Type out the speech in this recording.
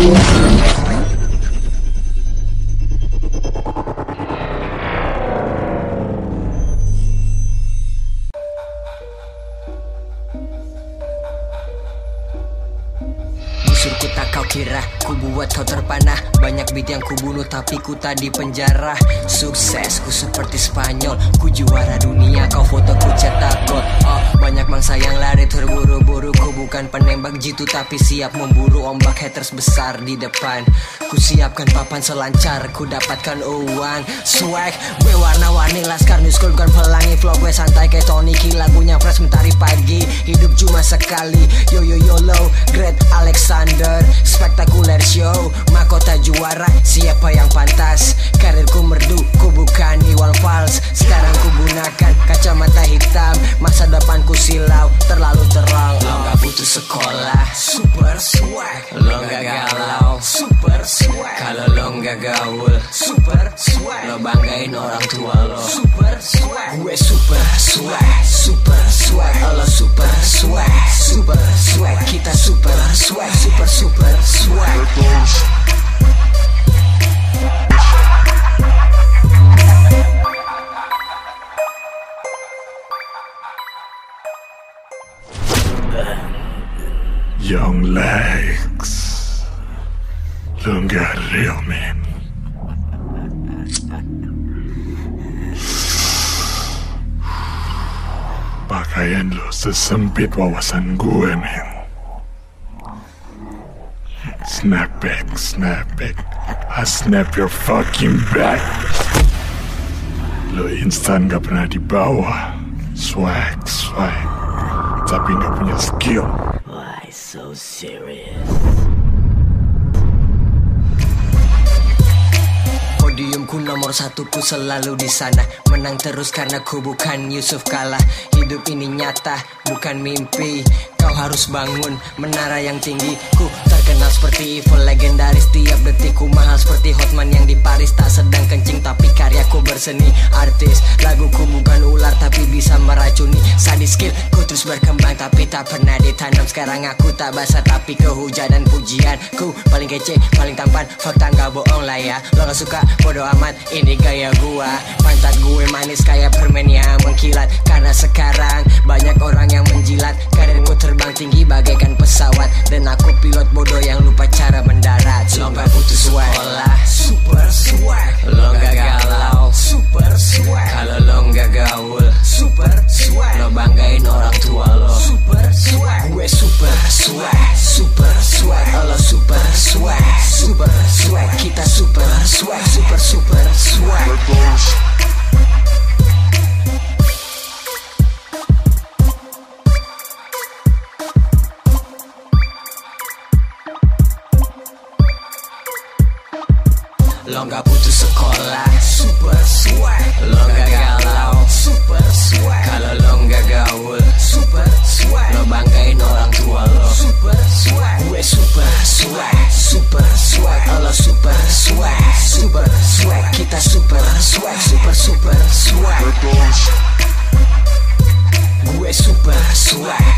Thank you. Musurku tak kau kira Ku buat kau terpanah Banyak beat yang ku bunuh Tapi ku tak di penjara. Sukses ku seperti Spanyol Ku juara dunia. Kau foto ku cetak gol Oh banyak mangsa yang lari terburu-buru. Ku bukan penembak jitu Tapi siap memburu Ombak haters besar di depan. Ku siapkan papan selancar Ku dapatkan uang. Swag Gue warna-warni Laskar New School bukan pelangi. Flow gue santai kayak Tony Lagunya fresh mentari pagi. Hidup cuma sekali. Yo yo yo low Great Alexander Spektakuler show Mahkota juara Siapa yang pantas? Karirku merdu Ku bukan Iwan Fals. Sekarang ku gunakan Kacamata hitam Masa depanku silau Terlalu terang. Lo gak butuh sekolah Super swag. Lo gak galau Super swag. Kalau lo gak gaul Super swag. Lo banggain orang tua lo Super swag. Gue super swag Super swag. Lo super swag Super swag swag Super super swag Young legs. Lo nggak real man. Pakaian lo sesempit wawasan gue men. Snap back, snap back. I snap your fucking back. Lo instan gak pernah dibawa. Swag, swag. Tapi gak punya skill. Why so serious? Podiumku nomor satu ku selalu di sana. Menang terus karena ku bukan Yusuf Kala. Hidup ini nyata bukan mimpi. Kau harus bangun menara yang tinggi. Ku terkenal seperti evil legendaris. Tiap detikku mahal seperti Hotman yang di Paris. Tak sedang kencing tapi berseni Artis. Laguku bukan ular tapi bisa meracuni. Sadis skill ku terus berkembang tapi tak pernah ditanam. Sekarang aku tak basah tapi kehujanan pujian Ku paling kece paling tampan Fakta nggak bohong lah ya. Lo gak suka bodo amat ini gaya gua. Pantat gue manis kayak permen yang mengkilat. Karena sekarang banyak orang yang menjilat. Karirku terbang tinggi bagaikan pesawat. Dan aku pilot bodoh yang lupa cara swag Super swag Lo super swag Super swag Kita super swag Super super swag Lo gak butuh sekolah swag Gue super swag